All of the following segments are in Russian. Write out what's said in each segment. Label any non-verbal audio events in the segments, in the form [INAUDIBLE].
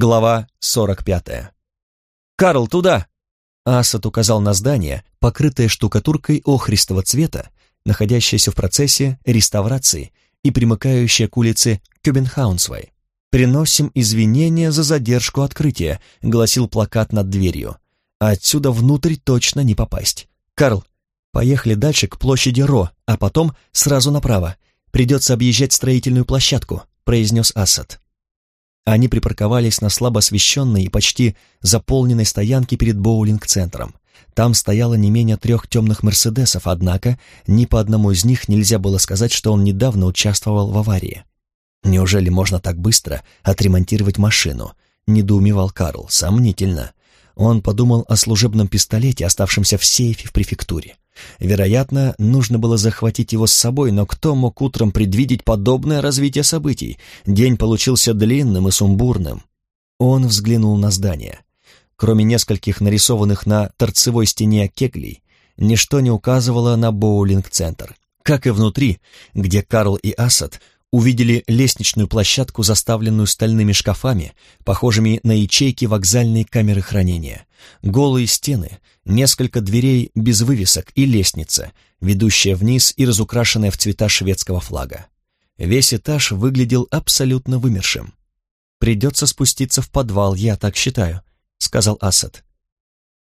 Глава 45. «Карл, туда!» Асад указал на здание, покрытое штукатуркой охристого цвета, находящееся в процессе реставрации и примыкающее к улице Кюбенхаунсвай. «Приносим извинения за задержку открытия», — гласил плакат над дверью. «Отсюда внутрь точно не попасть. Карл, поехали дальше к площади Ро, а потом сразу направо. Придется объезжать строительную площадку», — произнес Асад. Они припарковались на слабо освещенной и почти заполненной стоянке перед боулинг-центром. Там стояло не менее трех темных «Мерседесов», однако ни по одному из них нельзя было сказать, что он недавно участвовал в аварии. «Неужели можно так быстро отремонтировать машину?» — недоумевал Карл. «Сомнительно». Он подумал о служебном пистолете, оставшемся в сейфе в префектуре. Вероятно, нужно было захватить его с собой, но кто мог утром предвидеть подобное развитие событий? День получился длинным и сумбурным. Он взглянул на здание. Кроме нескольких нарисованных на торцевой стене кеглей, ничто не указывало на боулинг-центр. Как и внутри, где Карл и Асад увидели лестничную площадку, заставленную стальными шкафами, похожими на ячейки вокзальной камеры хранения. Голые стены, несколько дверей без вывесок и лестница, ведущая вниз и разукрашенная в цвета шведского флага. Весь этаж выглядел абсолютно вымершим. «Придется спуститься в подвал, я так считаю», — сказал Асад.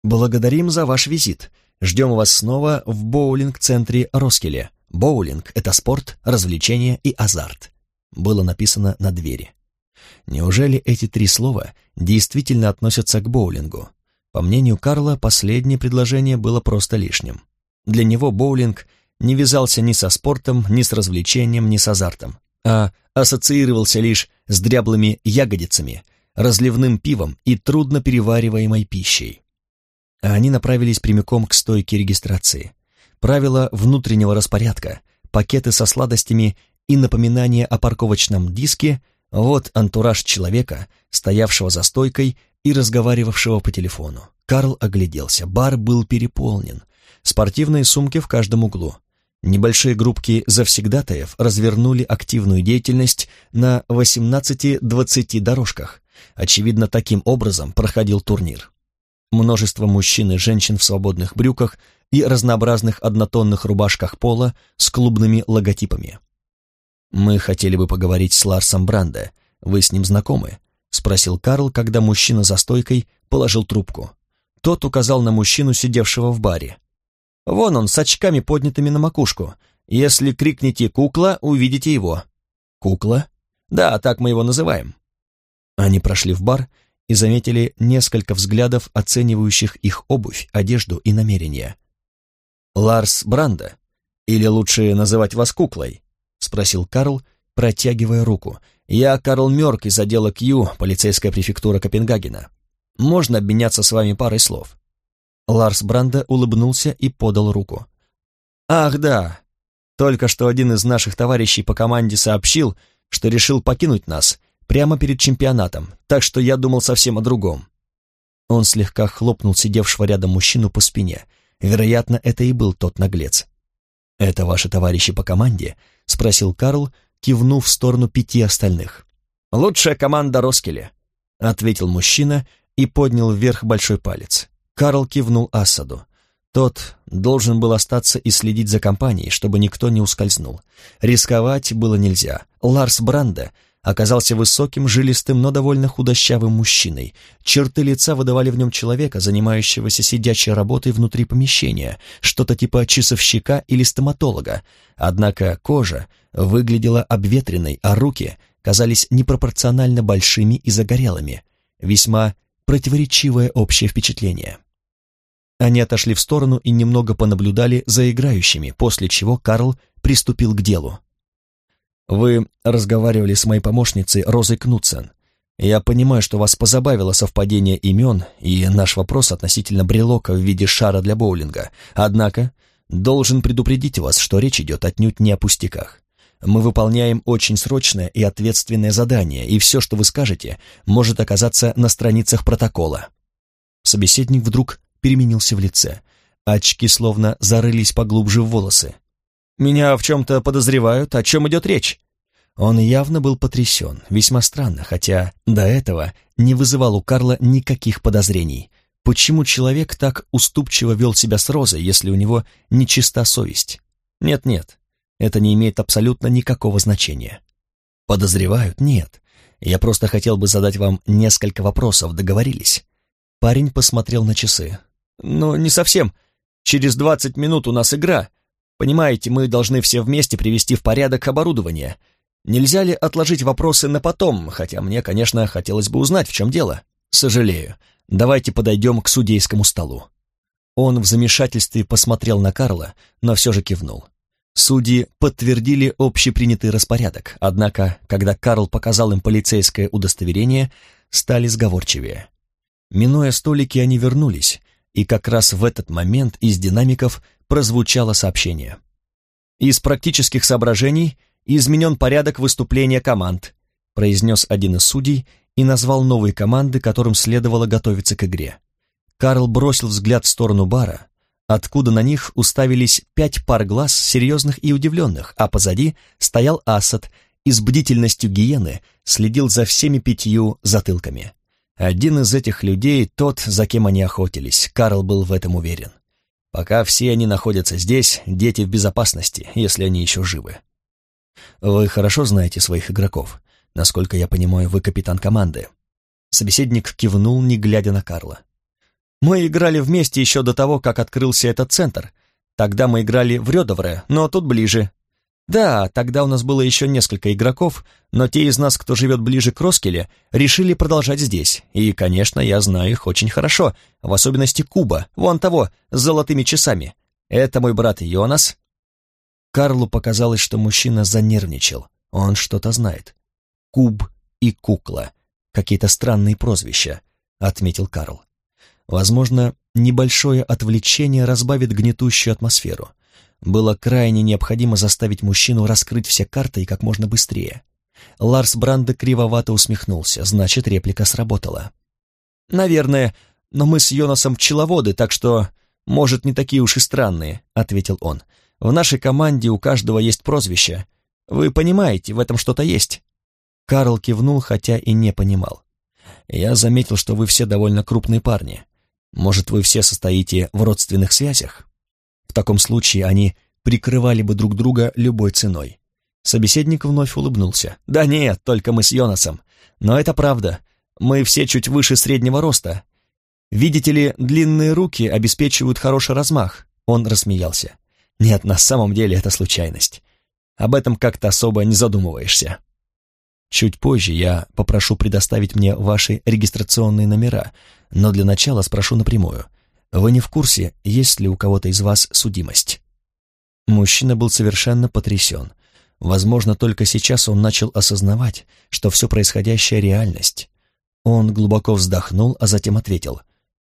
«Благодарим за ваш визит. Ждем вас снова в боулинг-центре Роскеле. Боулинг — это спорт, развлечение и азарт», — было написано на двери. Неужели эти три слова действительно относятся к боулингу? По мнению Карла, последнее предложение было просто лишним. Для него боулинг не вязался ни со спортом, ни с развлечением, ни с азартом, а ассоциировался лишь с дряблыми ягодицами, разливным пивом и трудно перевариваемой пищей. А они направились прямиком к стойке регистрации. Правила внутреннего распорядка, пакеты со сладостями и напоминание о парковочном диске — вот антураж человека, стоявшего за стойкой и разговаривавшего по телефону. Карл огляделся. Бар был переполнен. Спортивные сумки в каждом углу. Небольшие группки завсегдатаев развернули активную деятельность на 18-20 дорожках. Очевидно, таким образом проходил турнир. Множество мужчин и женщин в свободных брюках и разнообразных однотонных рубашках пола с клубными логотипами. «Мы хотели бы поговорить с Ларсом Бранде. Вы с ним знакомы?» — спросил Карл, когда мужчина за стойкой положил трубку. Тот указал на мужчину, сидевшего в баре. «Вон он, с очками поднятыми на макушку. Если крикните «кукла», увидите его». «Кукла?» «Да, так мы его называем». Они прошли в бар и заметили несколько взглядов, оценивающих их обувь, одежду и намерения. «Ларс Бранда? Или лучше называть вас куклой?» — спросил Карл, протягивая руку — «Я Карл Мёрк из отдела Кью, полицейская префектура Копенгагена. Можно обменяться с вами парой слов?» Ларс Бранда улыбнулся и подал руку. «Ах, да. Только что один из наших товарищей по команде сообщил, что решил покинуть нас прямо перед чемпионатом, так что я думал совсем о другом». Он слегка хлопнул сидевшего рядом мужчину по спине. Вероятно, это и был тот наглец. «Это ваши товарищи по команде?» — спросил Карл, кивнув в сторону пяти остальных. «Лучшая команда Роскеле», — ответил мужчина и поднял вверх большой палец. Карл кивнул Асаду. Тот должен был остаться и следить за компанией, чтобы никто не ускользнул. Рисковать было нельзя. Ларс Бранда оказался высоким, жилистым, но довольно худощавым мужчиной. Черты лица выдавали в нем человека, занимающегося сидячей работой внутри помещения, что-то типа часовщика или стоматолога. Однако кожа выглядела обветренной, а руки казались непропорционально большими и загорелыми. Весьма противоречивое общее впечатление. Они отошли в сторону и немного понаблюдали за играющими, после чего Карл приступил к делу. Вы разговаривали с моей помощницей Розой Кнутсен. Я понимаю, что вас позабавило совпадение имен и наш вопрос относительно брелока в виде шара для боулинга. Однако, должен предупредить вас, что речь идет отнюдь не о пустяках. Мы выполняем очень срочное и ответственное задание, и все, что вы скажете, может оказаться на страницах протокола». Собеседник вдруг переменился в лице. Очки словно зарылись поглубже в волосы. Меня в чем-то подозревают. О чем идет речь?» Он явно был потрясен, весьма странно, хотя до этого не вызывал у Карла никаких подозрений. Почему человек так уступчиво вел себя с Розой, если у него нечиста совесть? Нет-нет, это не имеет абсолютно никакого значения. Подозревают? Нет. Я просто хотел бы задать вам несколько вопросов, договорились? Парень посмотрел на часы. «Ну, не совсем. Через двадцать минут у нас игра. Понимаете, мы должны все вместе привести в порядок оборудование. Нельзя ли отложить вопросы на потом, хотя мне, конечно, хотелось бы узнать, в чем дело? Сожалею. Давайте подойдем к судейскому столу». Он в замешательстве посмотрел на Карла, но все же кивнул. Судьи подтвердили общепринятый распорядок, однако, когда Карл показал им полицейское удостоверение, стали сговорчивее. Минуя столики, они вернулись, и как раз в этот момент из динамиков прозвучало сообщение. «Из практических соображений изменен порядок выступления команд», произнес один из судей и назвал новые команды, которым следовало готовиться к игре. Карл бросил взгляд в сторону бара, откуда на них уставились пять пар глаз серьезных и удивленных, а позади стоял Асад и с бдительностью гиены следил за всеми пятью затылками. Один из этих людей тот, за кем они охотились, Карл был в этом уверен. Пока все они находятся здесь, дети в безопасности, если они еще живы. Вы хорошо знаете своих игроков. Насколько я понимаю, вы капитан команды. Собеседник кивнул, не глядя на Карла. Мы играли вместе еще до того, как открылся этот центр. Тогда мы играли в Рёдовре, но тут ближе. Да, тогда у нас было еще несколько игроков, но те из нас, кто живет ближе к Роскеле, решили продолжать здесь. И, конечно, я знаю их очень хорошо, в особенности Куба, вон того, с золотыми часами. Это мой брат Йонас. Карлу показалось, что мужчина занервничал. Он что-то знает. Куб и кукла. Какие-то странные прозвища, отметил Карл. Возможно, небольшое отвлечение разбавит гнетущую атмосферу. Было крайне необходимо заставить мужчину раскрыть все карты и как можно быстрее. Ларс Бранде кривовато усмехнулся, значит, реплика сработала. «Наверное, но мы с Йонасом пчеловоды, так что, может, не такие уж и странные», — ответил он. «В нашей команде у каждого есть прозвище. Вы понимаете, в этом что-то есть». Карл кивнул, хотя и не понимал. «Я заметил, что вы все довольно крупные парни. Может, вы все состоите в родственных связях? Таком случае они прикрывали бы друг друга любой ценой. Собеседник вновь улыбнулся. «Да нет, только мы с Йонасом. Но это правда. Мы все чуть выше среднего роста. Видите ли, длинные руки обеспечивают хороший размах». Он рассмеялся. «Нет, на самом деле это случайность. Об этом как-то особо не задумываешься». Чуть позже я попрошу предоставить мне ваши регистрационные номера, но для начала спрошу напрямую. Вы не в курсе, есть ли у кого-то из вас судимость?» Мужчина был совершенно потрясен. Возможно, только сейчас он начал осознавать, что все происходящее — реальность. Он глубоко вздохнул, а затем ответил.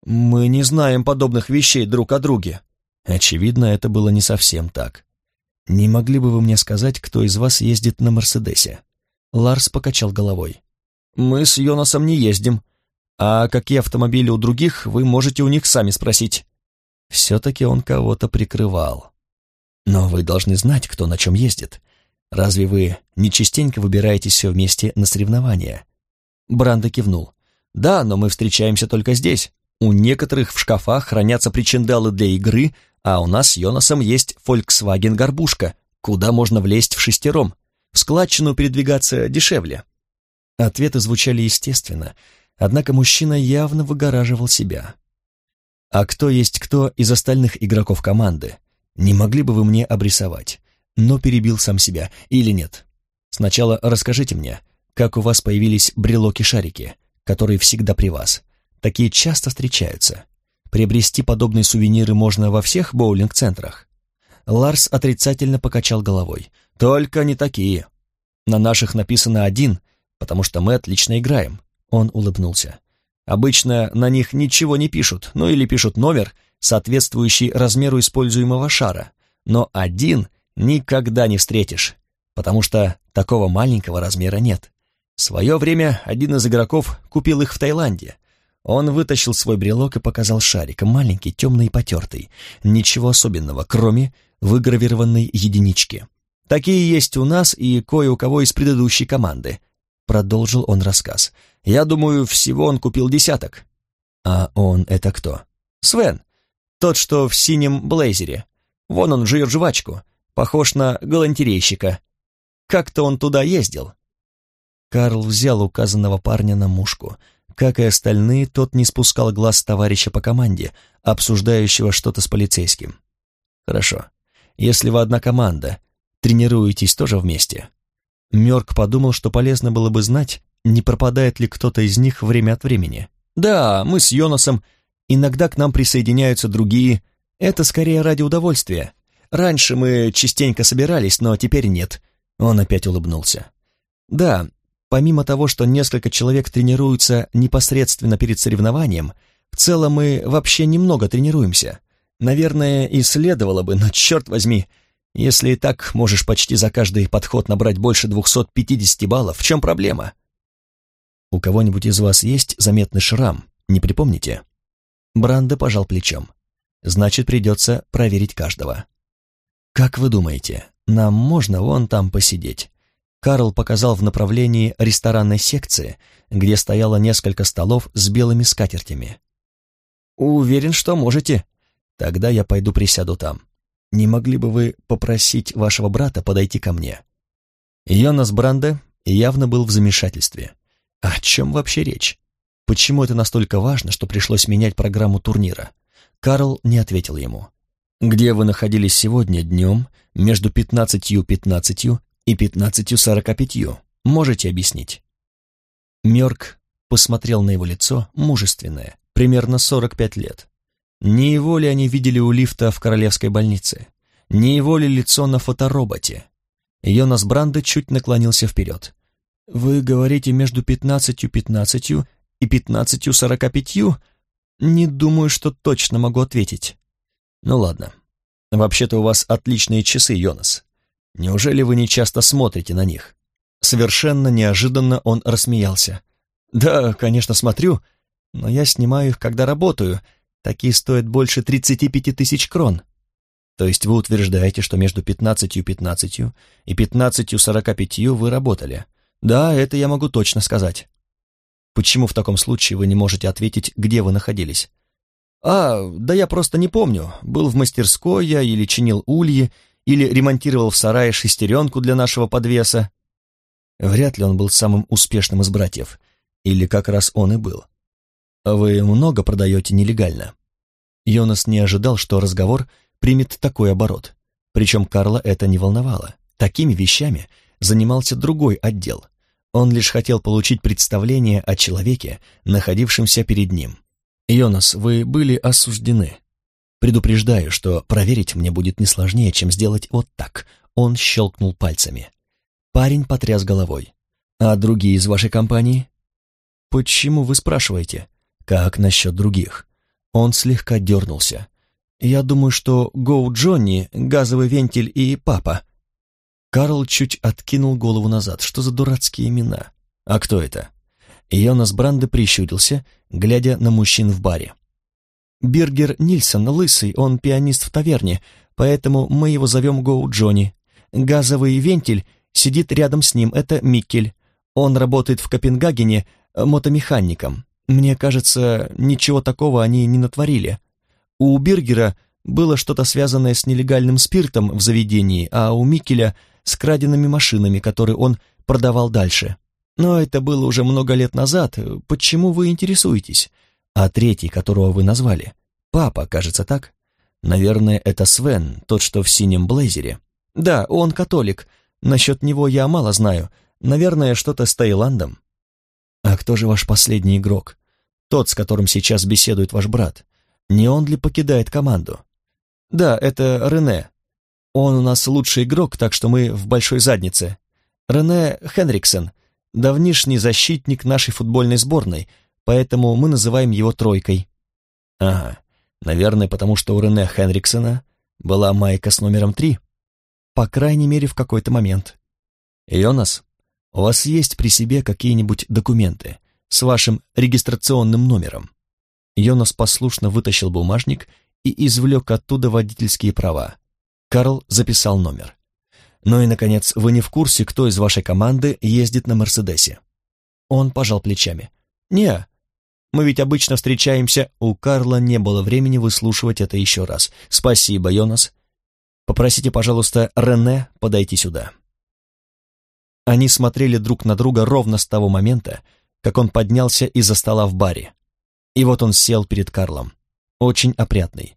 «Мы не знаем подобных вещей друг о друге». Очевидно, это было не совсем так. «Не могли бы вы мне сказать, кто из вас ездит на Мерседесе?» Ларс покачал головой. «Мы с Йонасом не ездим. А какие автомобили у других, вы можете у них сами спросить». Все-таки он кого-то прикрывал. «Но вы должны знать, кто на чем ездит. Разве вы не частенько выбираетесь все вместе на соревнования?» Бранда кивнул. «Да, но мы встречаемся только здесь. У некоторых в шкафах хранятся причиндалы для игры, а у нас с Йонасом есть Volkswagen Горбушка, куда можно влезть в шестером. В складчину передвигаться дешевле. Ответы звучали естественно, однако мужчина явно выгораживал себя. «А кто есть кто из остальных игроков команды? Не могли бы вы мне обрисовать?» Но перебил сам себя, или нет? Сначала расскажите мне, как у вас появились брелоки-шарики, которые всегда при вас. Такие часто встречаются. Приобрести подобные сувениры можно во всех боулинг-центрах. Ларс отрицательно покачал головой. «Только не такие. На наших написано один, потому что мы отлично играем». Он улыбнулся. «Обычно на них ничего не пишут, ну или пишут номер, соответствующий размеру используемого шара, но один никогда не встретишь, потому что такого маленького размера нет. В свое время один из игроков купил их в Таиланде. Он вытащил свой брелок и показал шарик, маленький, темный и потертый. Ничего особенного, кроме выгравированной единички. Такие есть у нас и кое у кого из предыдущей команды», — продолжил он рассказ. «Я думаю, всего он купил десяток». «А он это кто?» «Свен, тот, что в синем блейзере. Вон он жует жвачку, похож на галантерейщика. Как-то он туда ездил». Карл взял указанного парня на мушку. Как и остальные, тот не спускал глаз товарища по команде, обсуждающего что-то с полицейским. «Хорошо. Если вы одна команда, тренируетесь тоже вместе?» Мёрк подумал, что полезно было бы знать, не пропадает ли кто-то из них время от времени. «Да, мы с Йонасом. Иногда к нам присоединяются другие. Это скорее ради удовольствия. Раньше мы частенько собирались, но теперь нет». Он опять улыбнулся. «Да, Помимо того, что несколько человек тренируются непосредственно перед соревнованием, в целом мы вообще немного тренируемся. Наверное, и следовало бы, но черт возьми, если и так можешь почти за каждый подход набрать больше 250 баллов, в чем проблема? У кого-нибудь из вас есть заметный шрам, не припомните? Бранда пожал плечом. Значит, придется проверить каждого. Как вы думаете, нам можно вон там посидеть? Карл показал в направлении ресторанной секции, где стояло несколько столов с белыми скатертями. «Уверен, что можете. Тогда я пойду присяду там. Не могли бы вы попросить вашего брата подойти ко мне?» Йонас Бранде явно был в замешательстве. О чем вообще речь? Почему это настолько важно, что пришлось менять программу турнира? Карл не ответил ему. «Где вы находились сегодня днем между пятнадцатью пятнадцатью и пятнадцатью сорока пятью. Можете объяснить?» Мёрк посмотрел на его лицо, мужественное, примерно сорок пять лет. Не его ли они видели у лифта в королевской больнице? Не его ли лицо на фотороботе? Йонас Бранде чуть наклонился вперед. «Вы говорите между пятнадцатью пятнадцатью и пятнадцатью сорока пятью? Не думаю, что точно могу ответить». «Ну ладно. Вообще-то у вас отличные часы, Йонас. Неужели вы не часто смотрите на них?» Совершенно неожиданно он рассмеялся. «Да, конечно, смотрю, но я снимаю их, когда работаю. Такие стоят больше 35 тысяч крон». «То есть вы утверждаете, что между пятнадцатью пятнадцатью и пятнадцатью сорока пятью вы работали?» «Да, это я могу точно сказать». «Почему в таком случае вы не можете ответить, где вы находились?» «А, да я просто не помню. Был в мастерской я или чинил ульи, или ремонтировал в сарае шестеренку для нашего подвеса. Вряд ли он был самым успешным из братьев, или как раз он и был. Вы много продаете нелегально. Йонас не ожидал, что разговор примет такой оборот. Причем Карла это не волновало. Такими вещами занимался другой отдел. Он лишь хотел получить представление о человеке, находившемся перед ним. «Йонас, вы были осуждены. Предупреждаю, что проверить мне будет не сложнее, чем сделать вот так. Он щелкнул пальцами. Парень потряс головой. А другие из вашей компании? Почему вы спрашиваете? Как насчет других? Он слегка дернулся. Я думаю, что Гоу Джонни, газовый вентиль и папа. Карл чуть откинул голову назад. Что за дурацкие имена? А кто это? Йонас Бранде прищурился, глядя на мужчин в баре. Биргер Нильсон лысый, он пианист в таверне, поэтому мы его зовем Гоу Джонни. Газовый вентиль сидит рядом с ним, это Миккель. Он работает в Копенгагене мотомехаником. Мне кажется, ничего такого они не натворили. У Биргера было что-то связанное с нелегальным спиртом в заведении, а у Миккеля с краденными машинами, которые он продавал дальше. Но это было уже много лет назад. Почему вы интересуетесь? А третий, которого вы назвали? Папа, кажется, так? Наверное, это Свен, тот, что в синем блейзере. Да, он католик. Насчет него я мало знаю. Наверное, что-то с Таиландом. А кто же ваш последний игрок? Тот, с которым сейчас беседует ваш брат. Не он ли покидает команду? Да, это Рене. Он у нас лучший игрок, так что мы в большой заднице. Рене Хенриксон, давнишний защитник нашей футбольной сборной — поэтому мы называем его тройкой». «Ага, наверное, потому что у Рене Хенриксона была майка с номером три. По крайней мере, в какой-то момент. Йонас, у вас есть при себе какие-нибудь документы с вашим регистрационным номером?» Йонас послушно вытащил бумажник и извлек оттуда водительские права. Карл записал номер. Ну и, наконец, вы не в курсе, кто из вашей команды ездит на Мерседесе?» Он пожал плечами. «Не, мы ведь обычно встречаемся...» У Карла не было времени выслушивать это еще раз. «Спасибо, Йонас. Попросите, пожалуйста, Рене подойти сюда». Они смотрели друг на друга ровно с того момента, как он поднялся из-за стола в баре. И вот он сел перед Карлом. Очень опрятный.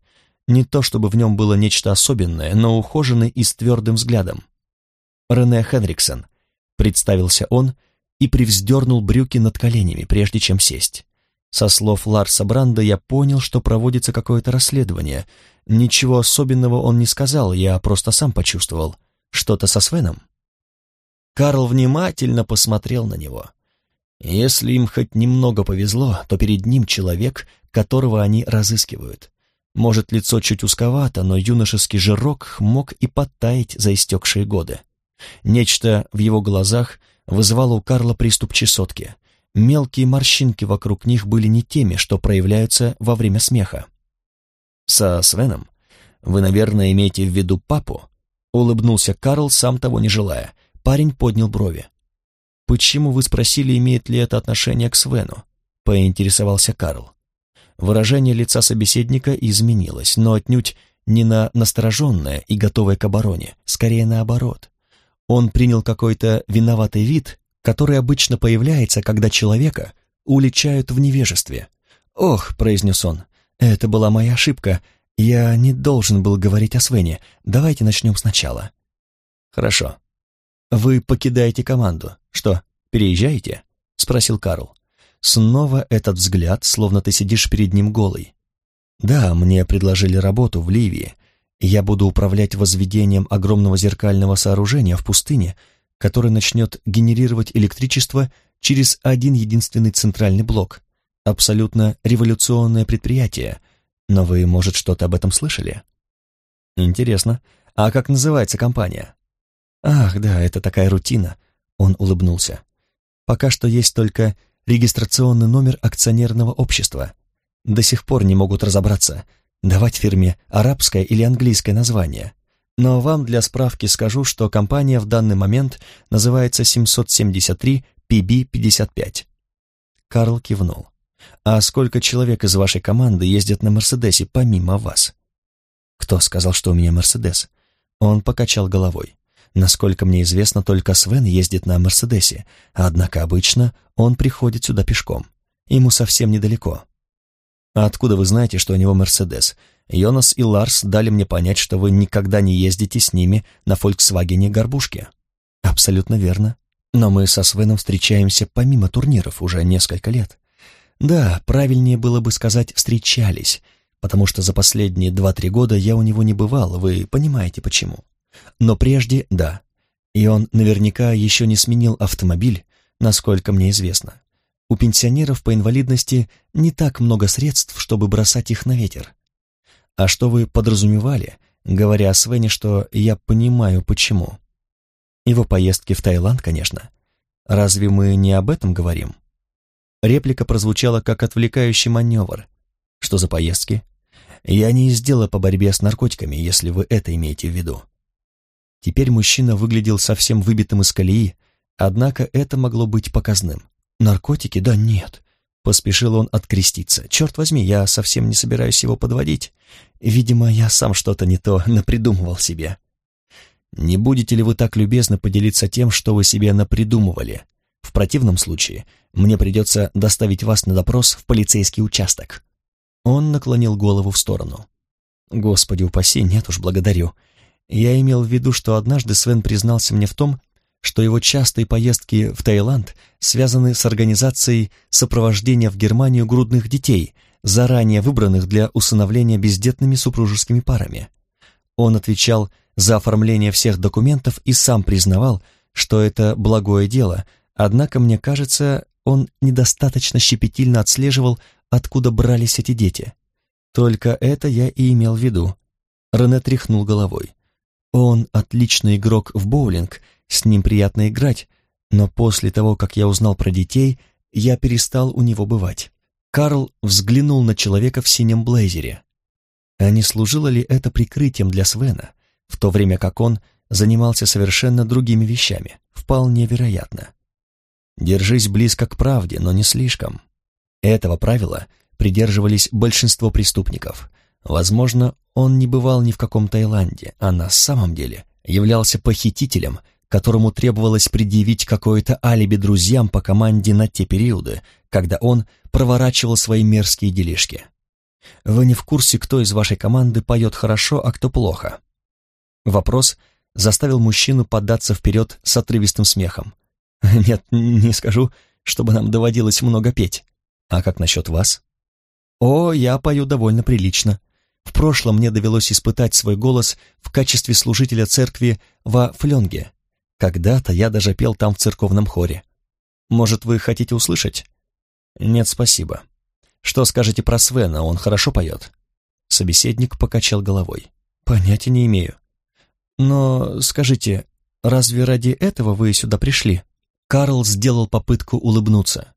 Не то чтобы в нем было нечто особенное, но ухоженный и с твердым взглядом. Рене Хенриксон, представился он и привздернул брюки над коленями, прежде чем сесть. Со слов Ларса Бранда я понял, что проводится какое-то расследование. Ничего особенного он не сказал, я просто сам почувствовал. Что-то со Свеном? Карл внимательно посмотрел на него. Если им хоть немного повезло, то перед ним человек, которого они разыскивают. Может, лицо чуть узковато, но юношеский жирок мог и подтаять за истекшие годы. Нечто в его глазах вызывало у Карла приступ чесотки. Мелкие морщинки вокруг них были не теми, что проявляются во время смеха. «Со Свеном? Вы, наверное, имеете в виду папу?» — улыбнулся Карл, сам того не желая. Парень поднял брови. «Почему вы спросили, имеет ли это отношение к Свену?» — поинтересовался Карл. Выражение лица собеседника изменилось, но отнюдь не на настороженное и готовое к обороне, скорее наоборот. Он принял какой-то виноватый вид, который обычно появляется, когда человека уличают в невежестве. «Ох», — произнес он, — «это была моя ошибка. Я не должен был говорить о Свене. Давайте начнем сначала». «Хорошо», «Вы покидаете команду. Что, переезжаете?» — спросил Карл. Снова этот взгляд, словно ты сидишь перед ним голый. «Да, мне предложили работу в Ливии. Я буду управлять возведением огромного зеркального сооружения в пустыне, которое начнет генерировать электричество через один единственный центральный блок. Абсолютно революционное предприятие. Но вы, может, что-то об этом слышали?» «Интересно. А как называется компания?» «Ах, да, это такая рутина», — он улыбнулся. «Пока что есть только регистрационный номер акционерного общества. До сих пор не могут разобраться, давать фирме арабское или английское название. Но вам для справки скажу, что компания в данный момент называется 773 PB55». Карл кивнул. «А сколько человек из вашей команды ездят на Мерседесе помимо вас?» «Кто сказал, что у меня Мерседес?» Он покачал головой. Насколько мне известно, только Свен ездит на Мерседесе, однако обычно он приходит сюда пешком. Ему совсем недалеко. А откуда вы знаете, что у него Мерседес? Йонас и Ларс дали мне понять, что вы никогда не ездите с ними на Фольксвагене Горбушке. Абсолютно верно. Но мы со Свеном встречаемся помимо турниров уже несколько лет. Да, правильнее было бы сказать «встречались», потому что за последние два-три года я у него не бывал, вы понимаете почему. Но прежде — да. И он наверняка еще не сменил автомобиль, насколько мне известно. У пенсионеров по инвалидности не так много средств, чтобы бросать их на ветер. А что вы подразумевали, говоря о Свене, что я понимаю, почему? Его поездки в Таиланд, конечно. Разве мы не об этом говорим? Реплика прозвучала как отвлекающий маневр. Что за поездки? Я не из дела по борьбе с наркотиками, если вы это имеете в виду. Теперь мужчина выглядел совсем выбитым из колеи, однако это могло быть показным. Наркотики? Да нет. Поспешил он откреститься. Черт возьми, я совсем не собираюсь его подводить. Видимо, я сам что-то не то напридумывал себе. Не будете ли вы так любезно поделиться тем, что вы себе напридумывали? В противном случае мне придется доставить вас на допрос в полицейский участок. Он наклонил голову в сторону. Господи упаси, нет уж, благодарю. Я имел в виду, что однажды Свен признался мне в том, что его частые поездки в Таиланд связаны с организацией сопровождения в Германию грудных детей, заранее выбранных для усыновления бездетными супружескими парами. Он отвечал за оформление всех документов и сам признавал, что это благое дело, однако, мне кажется, он недостаточно щепетильно отслеживал, откуда брались эти дети. Только это я и имел в виду. Рене тряхнул головой. Он отличный игрок в боулинг, с ним приятно играть, но после того, как я узнал про детей, я перестал у него бывать. Карл взглянул на человека в синем блейзере. А не служило ли это прикрытием для Свена, в то время как он занимался совершенно другими вещами, вполне вероятно. Держись близко к правде, но не слишком. Этого правила придерживались большинство преступников. Возможно, он не бывал ни в каком Таиланде, а на самом деле являлся похитителем, которому требовалось предъявить какое-то алиби друзьям по команде на те периоды, когда он проворачивал свои мерзкие делишки. Вы не в курсе, кто из вашей команды поет хорошо, а кто плохо. Вопрос заставил мужчину податься вперед с отрывистым смехом. [LAUGHS] «Нет, не скажу, чтобы нам доводилось много петь. А как насчет вас?» «О, я пою довольно прилично. В прошлом мне довелось испытать свой голос в качестве служителя церкви во Фленге. Когда-то я даже пел там в церковном хоре. Может, вы хотите услышать?» «Нет, спасибо. Что скажете про Свена, он хорошо поет?» Собеседник покачал головой. «Понятия не имею. Но скажите, разве ради этого вы сюда пришли?» Карл сделал попытку улыбнуться.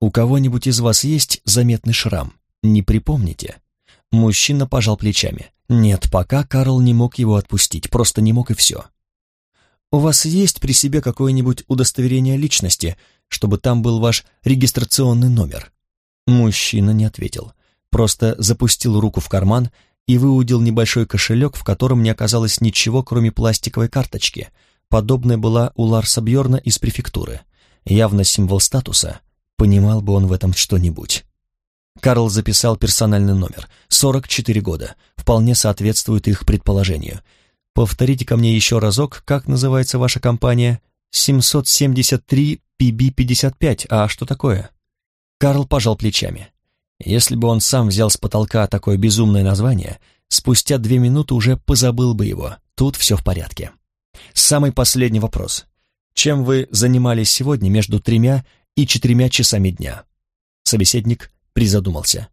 «У кого-нибудь из вас есть заметный шрам? Не припомните?» Мужчина пожал плечами. «Нет, пока Карл не мог его отпустить, просто не мог и все». «У вас есть при себе какое-нибудь удостоверение личности, чтобы там был ваш регистрационный номер?» Мужчина не ответил, просто запустил руку в карман и выудил небольшой кошелек, в котором не оказалось ничего, кроме пластиковой карточки. Подобная была у Ларса Бьорна из префектуры. Явно символ статуса. Понимал бы он в этом что-нибудь. Карл записал персональный номер. 44 года. Вполне соответствует их предположению. Повторите ко мне еще разок, как называется ваша компания? 773 PB55. А что такое? Карл пожал плечами. Если бы он сам взял с потолка такое безумное название, спустя две минуты уже позабыл бы его. Тут все в порядке. Самый последний вопрос. Чем вы занимались сегодня между тремя и четырьмя часами дня? Собеседник призадумался.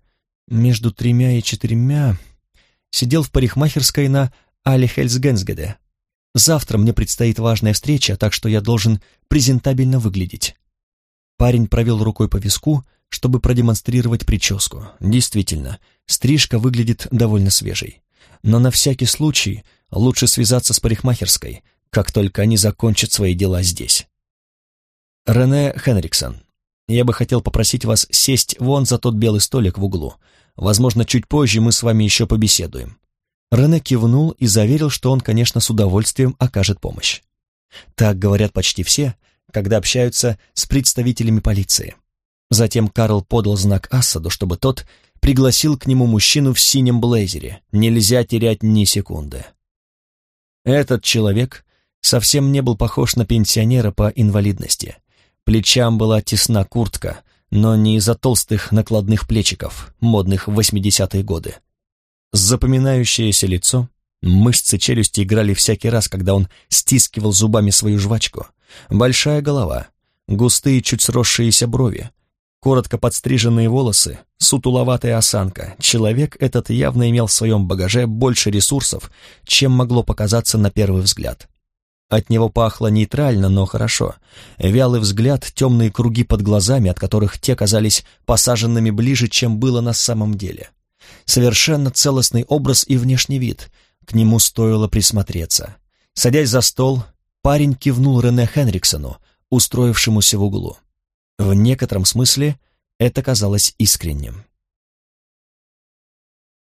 Между тремя и четырьмя сидел в парикмахерской на Алихельсгенсгеде. Завтра мне предстоит важная встреча, так что я должен презентабельно выглядеть. Парень провел рукой по виску, чтобы продемонстрировать прическу. Действительно, стрижка выглядит довольно свежей. Но на всякий случай лучше связаться с парикмахерской, как только они закончат свои дела здесь. Рене Хенриксон, я бы хотел попросить вас сесть вон за тот белый столик в углу. Возможно, чуть позже мы с вами еще побеседуем». Рене кивнул и заверил, что он, конечно, с удовольствием окажет помощь. Так говорят почти все, когда общаются с представителями полиции. Затем Карл подал знак Ассаду, чтобы тот пригласил к нему мужчину в синем блейзере. Нельзя терять ни секунды. Этот человек совсем не был похож на пенсионера по инвалидности. Плечам была тесна куртка, но не из-за толстых накладных плечиков, модных в 80-е годы. Запоминающееся лицо, мышцы челюсти играли всякий раз, когда он стискивал зубами свою жвачку. Большая голова, густые чуть сросшиеся брови, коротко подстриженные волосы, сутуловатая осанка. Человек этот явно имел в своем багаже больше ресурсов, чем могло показаться на первый взгляд. От него пахло нейтрально, но хорошо. Вялый взгляд, темные круги под глазами, от которых те казались посаженными ближе, чем было на самом деле. Совершенно целостный образ и внешний вид. К нему стоило присмотреться. Садясь за стол, парень кивнул Рене Хенриксону, устроившемуся в углу. В некотором смысле это казалось искренним.